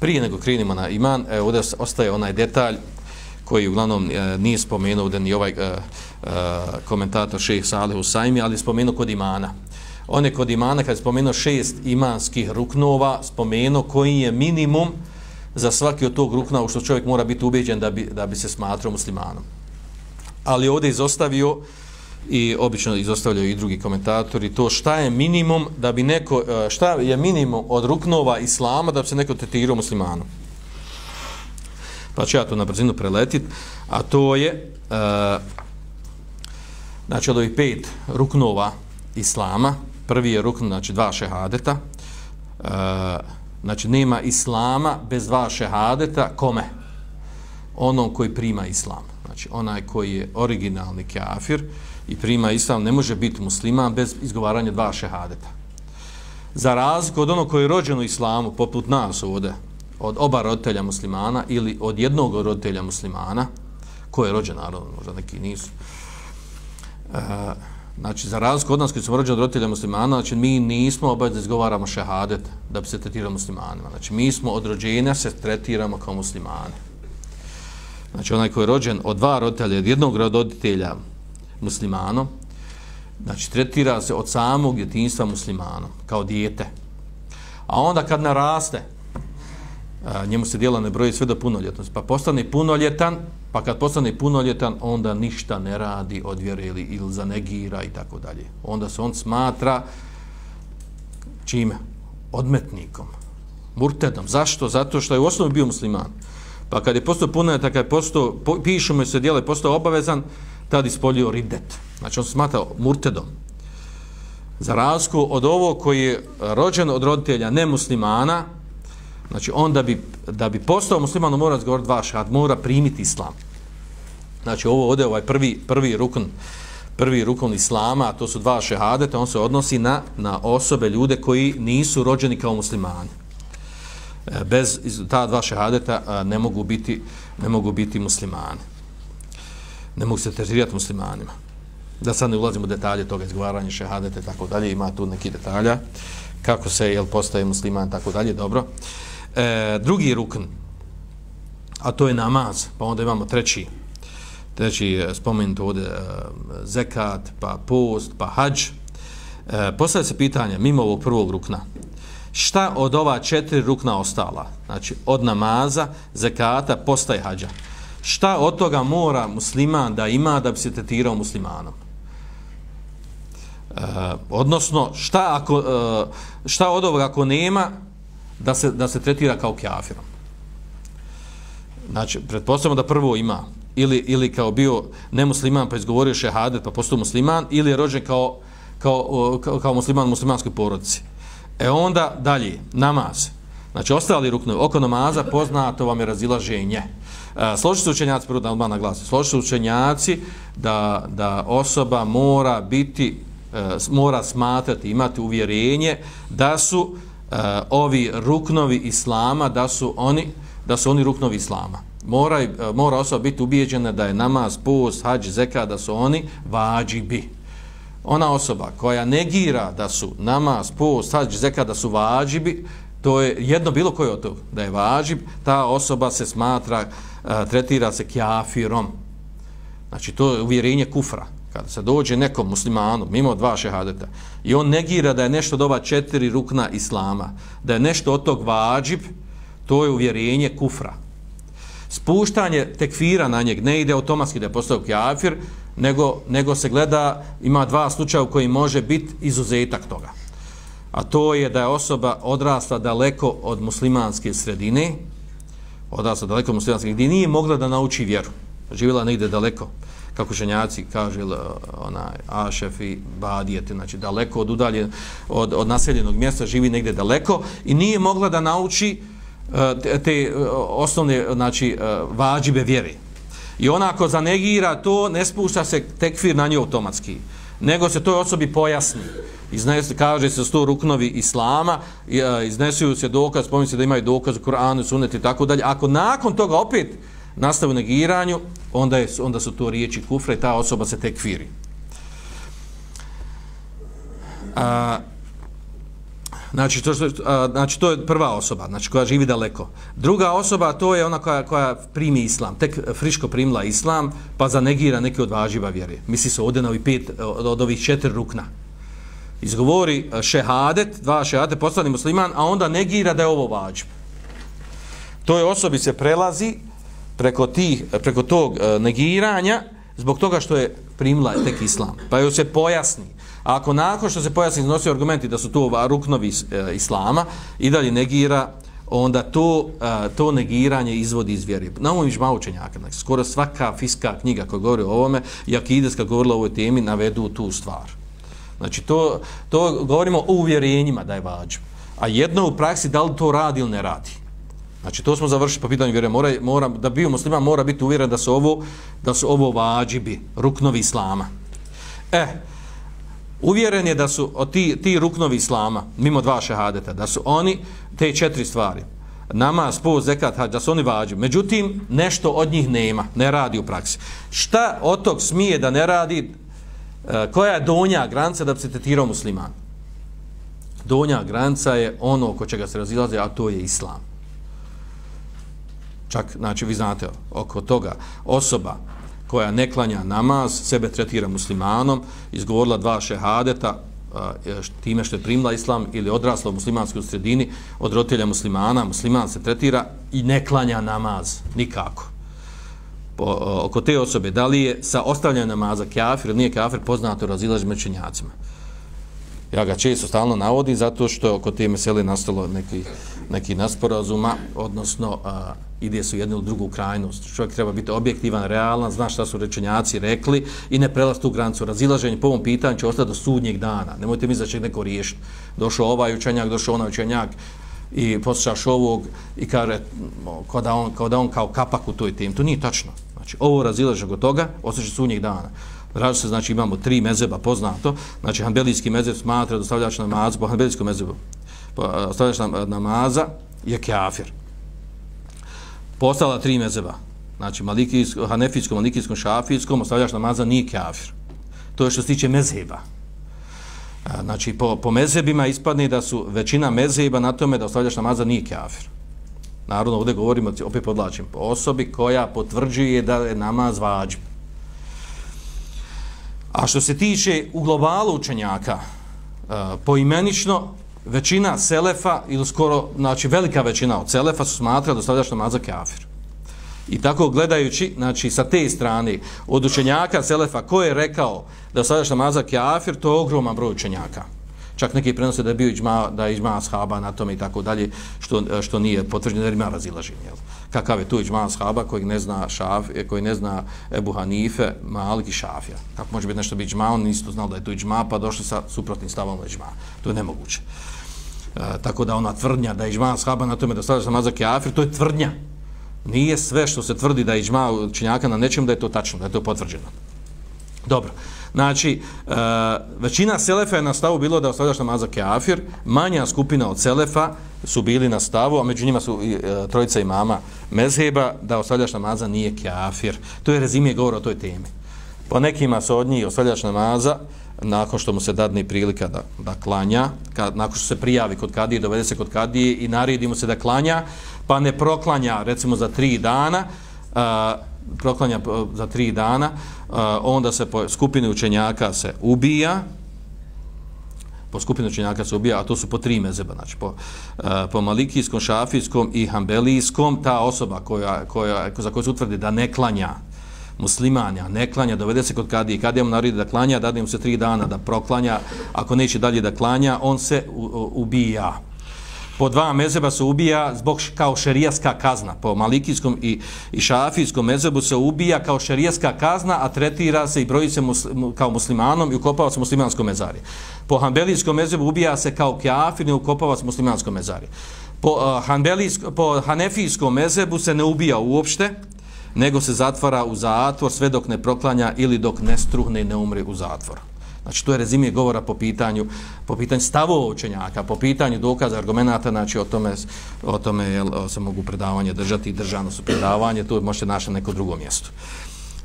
Prije nego krenimo na iman, e, ovdje ostaje onaj detalj koji uglavnom e, nije spomenuo da ni ovaj e, e, komentator šejh Salih Usaimi, ali spomenuo kod imana. On je kod imana, kad je spomenuo šest imanskih ruknova, spomenuo koji je minimum za svaki od tog rukna u što čovjek mora biti ubeđen da bi, da bi se smatrao muslimanom. Ali ovdje izostavio i obično izostavljaju i drugi komentatori to šta je minimum da bi neko e, šta je minimum od ruknova islama da bi se neko tetirao muslimanu pa ću ja to na brzinu preletit a to je uh, znači od ovih pet ruknova islama prvi je rukn znači dva šehadeta uh, znači nema islama bez dva šehadeta kome? Onom koji prima islam znači onaj koji je originalni kafir i prima islam ne može biti musliman bez izgovaranja dva šehadeta. Za razliku od onog koji je rođen u islamu, poput nas ovdje, od oba roditelja muslimana ili od jednog roditelja muslimana, ko je rođen, naravno, možda neki nisu. E, znači, za razliku od nas koji smo rođeni od roditelja muslimana, znači, mi nismo obavezni da izgovaramo šehadet da bi se tretirali muslimanima. Znači, mi smo od rođenja se tretiramo kao muslimani. Znači, onaj koji je rođen od dva roditelja, od jednog roditelja muslimanom, znači tretira se od samog djetinjstva muslimanom, kao dijete. A onda kad naraste, a, njemu se dijela ne broji sve do punoljetnosti, pa postane punoljetan, pa kad postane punoljetan, onda ništa ne radi od vjere ili, ili zanegira i tako dalje. Onda se on smatra čime? Odmetnikom. Murtedom. Zašto? Zato što je u osnovi bio musliman. Pa kad je postao punoljetan, kad je postao, pišu mu se djelo, je postao obavezan, tad ispolio ridet. Znači on se smata murtedom. Za razliku od ovo koji je rođen od roditelja nemuslimana, znači on da bi, da bi postao musliman, on mora zgovoriti dva šad, mora primiti islam. Znači ovo ovdje ovaj prvi, prvi rukn, prvi rukon islama, a to su dva šehadeta, on se odnosi na, na osobe, ljude koji nisu rođeni kao muslimani. E, bez ta dva šehadeta e, ne mogu biti, ne mogu biti muslimani ne mogu se tretirati muslimanima. Da sad ne ulazimo u detalje toga izgovaranja šehadete, tako dalje, ima tu neki detalja, kako se jel, postaje musliman, tako dalje, dobro. E, drugi rukn, a to je namaz, pa onda imamo treći, treći e, spomenut ovdje e, zekat, pa post, pa hađ. E, postavlja se pitanje, mimo ovog prvog rukna, šta od ova četiri rukna ostala? Znači, od namaza, zekata, posta i hađa šta od toga mora musliman da ima da bi se tretirao muslimanom? E, odnosno, šta, ako, e, šta od ovoga ako nema da se, da se tretira kao kjafirom? Znači, pretpostavljamo da prvo ima ili, ili kao bio nemusliman pa izgovorio šehadet pa postao musliman ili je rođen kao, kao, kao, kao musliman u muslimanskoj porodici. E onda dalje, namaz. Znači, ostali ruknovi oko namaza poznato vam je razilaženje. E, složi se učenjaci, prvo da odmah naglasi, složi se učenjaci da, da osoba mora biti, e, mora smatrati, imati uvjerenje da su e, ovi ruknovi islama, da su oni, da su oni ruknovi islama. Mora, e, mora osoba biti ubijeđena da je namaz, post, hađ, zeka, da su oni vađibi. Ona osoba koja negira da su namaz, post, hađ, zeka, da su vađibi, to je jedno bilo koje od toga, da je vađib, ta osoba se smatra e, tretira se kjafirom. Znači, to je uvjerenje kufra. Kada se dođe nekom muslimanu, mimo dva šehadeta, i on negira da je nešto od ova četiri rukna islama, da je nešto od tog vađib, to je uvjerenje kufra. Spuštanje tekfira na njeg ne ide automatski da je postao kjafir, nego, nego se gleda, ima dva slučaja u koji može biti izuzetak toga. A to je da je osoba odrasla daleko od muslimanske sredine, odrasla daleko od muslimanske, gdje nije mogla da nauči vjeru. Živjela negdje daleko, kako ženjaci kaže onaj Ašef i Badijete, znači daleko od udalje, od, od naseljenog mjesta, živi negdje daleko i nije mogla da nauči e, te, te e, osnovne znači, e, vađibe vjere. I ona ako zanegira to, ne spušta se tekfir na nju automatski, nego se toj osobi pojasni iznesu, kaže se sto ruknovi islama, iznesuju se dokaz, spominje se da imaju dokaz u Koranu, sunet i tako dalje. Ako nakon toga opet nastavu negiranju, onda, je, onda su to riječi kufra i ta osoba se tekfiri. A, Znači to, što, znači, to je prva osoba, znači koja živi daleko. Druga osoba, to je ona koja, koja primi islam, tek friško primila islam, pa zanegira neke od važiva vjere. Misli se ovdje na ovih pet, od ovih četiri rukna. Izgovori e, šehadet, dva šehadet, postani musliman, a onda negira da je ovo vađiv. To je osobi se prelazi preko, tih, e, preko tog e, negiranja zbog toga što je primila tek islam. Pa joj se pojasni A ako nakon što se pojasni iznosio argumenti da su to ruknovi e, islama i dalje negira, onda to, e, to negiranje izvodi iz vjeri. Na ovom ižma učenjaka, znači, skoro svaka fiska knjiga koja govori o ovome i akideska govorila o ovoj temi, navedu tu stvar. Znači, to, to govorimo o uvjerenjima da je vađu. A jedno u praksi, da li to radi ili ne radi. Znači, to smo završili po pitanju vjere. Mora, mora, da bio musliman mora biti uvjeren da su ovo, da su ovo vađibi, ruknovi islama. E, uvjeren je da su ti, ti ruknovi islama, mimo dva šehadeta, da su oni te četiri stvari, namaz, post, zekat, hađ, da su oni vađu. Međutim, nešto od njih nema, ne radi u praksi. Šta od tog smije da ne radi, e, koja je donja granca da bi se tetirao musliman? Donja granca je ono oko čega se razilaze, a to je islam. Čak, znači, vi znate, oko toga osoba koja ne klanja namaz, sebe tretira muslimanom, izgovorila dva šehadeta, e, time što je primila islam ili odrasla u muslimanskoj sredini, od roditelja muslimana, musliman se tretira i ne klanja namaz, nikako. Po, oko te osobe, da li je sa ostavljanjem namaza kafir ili nije kafir, poznato razilaž mečenjacima. Ja ga često stalno navodim zato što oko te mesele nastalo neki, neki nasporazuma, odnosno a, ide su jednu u drugu krajnost. Čovjek treba biti objektivan, realan, zna šta su rečenjaci rekli i ne prelaz tu granicu. Razilaženje po ovom pitanju će ostati do sudnjeg dana. Nemojte mi da će neko riješiti. Došao ovaj učenjak, došao onaj učenjak i poslušaš ovog i kaže kao da, on, kao da on kao kapak u toj tim. To nije tačno. Znači, ovo razilaženje od toga ostaće sudnjeg dana. Razi se, znači, imamo tri mezeba poznato. Znači, hanbelijski mezeb smatra dostavljač namaz po hanbelijskom mezebu, Pa, stavljač namaza je kafir postala tri mezeba. Znači, malikijsko, hanefijskom, malikijskom, šafijskom, ostavljaš namaza, nije kafir. To je što se tiče mezeba. Znači, po, po mezebima ispadne da su većina mezeba na tome da ostavljaš namaza, nije kafir. Naravno, ovdje govorimo, opet podlačim, po osobi koja potvrđuje da je namaz vađb. A što se tiče u globalu učenjaka, poimenično, većina selefa ili skoro, znači velika većina od selefa su smatrali da stavljaš namaza kafir. I tako gledajući, znači sa te strane, od učenjaka selefa ko je rekao da stavljaš namaza kafir, to je ogroman broj učenjaka. Čak neki prenose da je bio iđma, da je iđma ashaba na tome i tako dalje, što, što nije potvrđeno, jer ima razilaženje. Jel? Kakav je tu iđma ashaba koji ne zna šaf, koji ne zna Ebu Hanife, Malik i Šafija. Kako može biti nešto biti iđma, on nisu znali da je tu iđma, pa došli sa suprotnim stavom iđma. To je nemoguće. E, tako da ona tvrdnja da je ižma shaba na tome da stavlja namaz kafir, to je tvrdnja. Nije sve što se tvrdi da je ižma činjaka na nečem da je to tačno, da je to potvrđeno. Dobro. Znači, e, većina selefa je na stavu bilo da ostavljaš namaza kafir, manja skupina od selefa su bili na stavu, a među njima su i, e, trojica imama mezheba, da ostavljaš namaza nije kafir. To je rezimije govora o toj temi. Po nekima su od njih ostavljaš namaza, nakon što mu se dadne prilika da, da klanja, kad, nakon što se prijavi kod kadije, dovede se kod kadije i naredi mu se da klanja, pa ne proklanja recimo za tri dana, a, proklanja za tri dana, a, onda se po skupini učenjaka se ubija, po skupini učenjaka se ubija, a to su po tri mezeba, znači po, a, po malikijskom, šafijskom i hambelijskom, ta osoba koja, koja, za koju se utvrdi da ne klanja, muslimanja ne klanja, dovede se kod kadije, kadija mu naredi da klanja, dade mu se tri dana da proklanja, ako neće dalje da klanja, on se ubija. Po dva mezeba se ubija zbog kao šerijaska kazna. Po malikijskom i, i šafijskom mezebu se ubija kao šerijaska kazna, a tretira se i broji se muslim, kao muslimanom i ukopava se muslimanskom mezari. Po hanbelijskom mezebu ubija se kao kjafir i ukopava se muslimanskom mezari. Po, uh, po hanefijskom mezebu se ne ubija uopšte, nego se zatvara u zatvor sve dok ne proklanja ili dok ne struhne i ne umre u zatvor. Znači, to je rezimije govora po pitanju, po pitanju stavova učenjaka, po pitanju dokaza, argumenta, znači o tome, o tome jel, se mogu predavanje držati i držano su predavanje, to možete naći na neko drugo mjesto.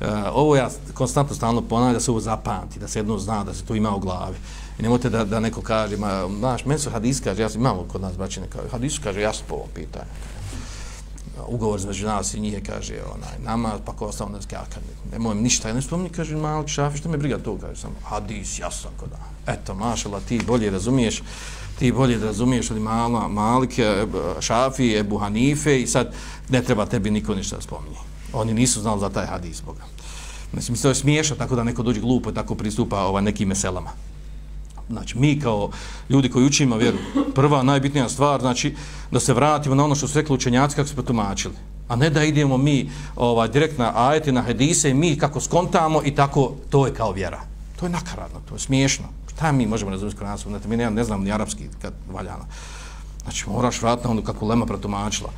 E, ovo ja konstantno stalno ponavljam da se ovo zapamti, da se jedno zna, da se to ima u glavi. I nemojte da, da neko kaže, ma, znaš, meni su hadis kaže, ja sam imamo kod nas bačine, kao, hadis kaže, ja sam po ovom pitanju. Ugovor između nas i njih kaže, onaj, nama, pa ko ostao nas kaka, nemoj ništa, ne spomni, kaže, mali šafi, što me briga to, kaže, samo hadis, jasan kod. Eto, mašala, ti bolje razumiješ, ti bolje razumiješ od mala, malike, šafi, Ebu Hanife i sad ne treba tebi niko ništa da spominje. Oni nisu znali za taj hadis Boga. Mislim, to je smiješa tako da neko dođe glupo i tako pristupa ovaj, nekim meselama. Znači, mi kao ljudi koji učimo vjeru, prva najbitnija stvar, znači, da se vratimo na ono što su rekli učenjaci kako su potumačili. A ne da idemo mi ovaj, direkt na ajeti, na hadise i mi kako skontamo i tako, to je kao vjera. To je nakaradno, to je smiješno. Šta mi možemo razumjeti kroz nas? Mi ne, ne znam ni arapski kad valjano. Znači, moraš vratiti na ono kako Lema pretumačila.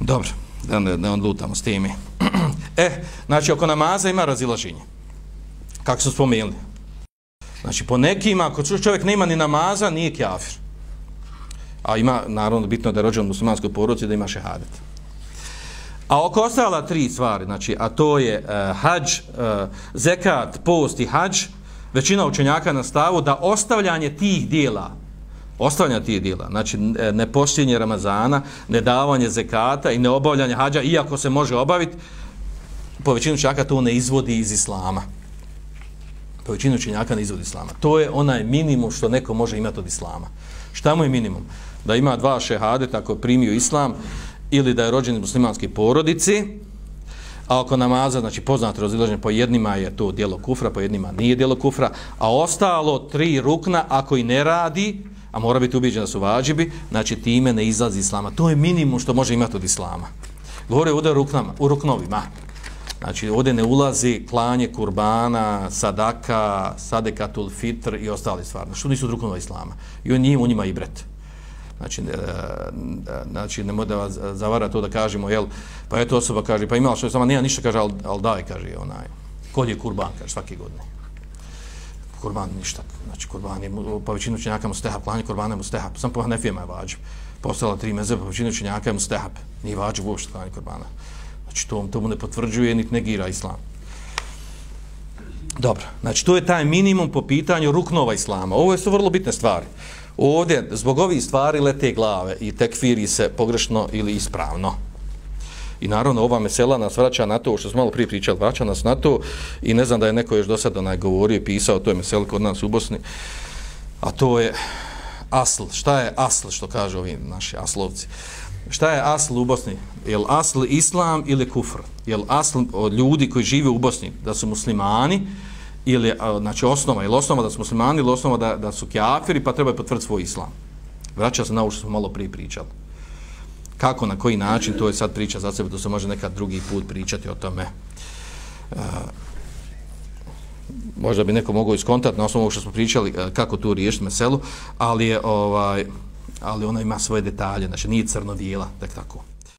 Dobro, da ne, ne odlutamo s temi. e, znači, oko namaza ima razilaženje. Kako su spomenuli? Znači, po nekima, ako čovjek nema ni namaza, nije kjafir. A ima, naravno, bitno da je rođen u muslimanskoj porodci, da ima šehadet. A oko ostala tri stvari, znači, a to je uh, hađ, uh, zekat, post i hađ, većina učenjaka na stavu da ostavljanje tih dijela, ostavljanje tih dijela, znači eh, nepoštenje Ramazana, nedavanje zekata i neobavljanje hađa, iako se može obaviti, po većinu čaka to ne izvodi iz islama. Po većinu učenjaka na izvod islama. To je onaj minimum što neko može imati od islama. Šta mu je minimum? Da ima dva šehade tako primio islam ili da je rođen u muslimanskoj porodici, a oko namaza, znači poznato razilaženje, po jednima je to dijelo kufra, po jednima nije dijelo kufra, a ostalo tri rukna, ako i ne radi, a mora biti ubiđen da su vađibi, znači time ne izlazi islama. To je minimum što može imati od islama. Govore ovdje ruknama, u ruknovima. Znači ovdje ne ulazi klanje kurbana, sadaka, sadekatul fitr i ostali stvari. Znači, što nisu ruknova islama? I on nije u njima i bret. Znači, ne, znači ne da vas zavara to da kažemo, jel, pa eto osoba kaže, pa imala što je sama, nema ništa, kaže, al, al daj, kaže, onaj, kod je kurban, kaže, svake godine. Kurban ništa, znači, kurban je, pa većinu činjaka mu stehap, klanje kurbana mu stehap, sam po Hanefijama je vađu. Postala tri meze, pa većinu činjaka mu stehap, nije vađu uopšte klanje kurbana. Znači, to, to mu ne potvrđuje, niti negira islam. Dobro, znači, to je taj minimum po pitanju ruknova islama. Ovo su vrlo bitne stvari ovdje zbog ovih stvari lete glave i tekfiri se pogrešno ili ispravno. I naravno ova mesela nas vraća na to što smo malo prije pričali, vraća nas na to i ne znam da je neko još do sada najgovorio i pisao to je mesela kod nas u Bosni, a to je asl. Šta je asl što kažu ovi naši aslovci? Šta je asl u Bosni? Je li asl islam ili kufr? Je li asl od ljudi koji žive u Bosni da su muslimani ili znači osnova ili osnova da su muslimani ili osnova da, da su kjafiri pa treba potvrditi svoj islam. Vraća se na ovo što smo malo prije pričali. Kako, na koji način, to je sad priča za sebe, to se može nekad drugi put pričati o tome. E, možda bi neko mogao iskontati na osnovu što smo pričali e, kako tu riješiti meselu, ali je ovaj ali ona ima svoje detalje, znači nije crno-bijela, tak tako.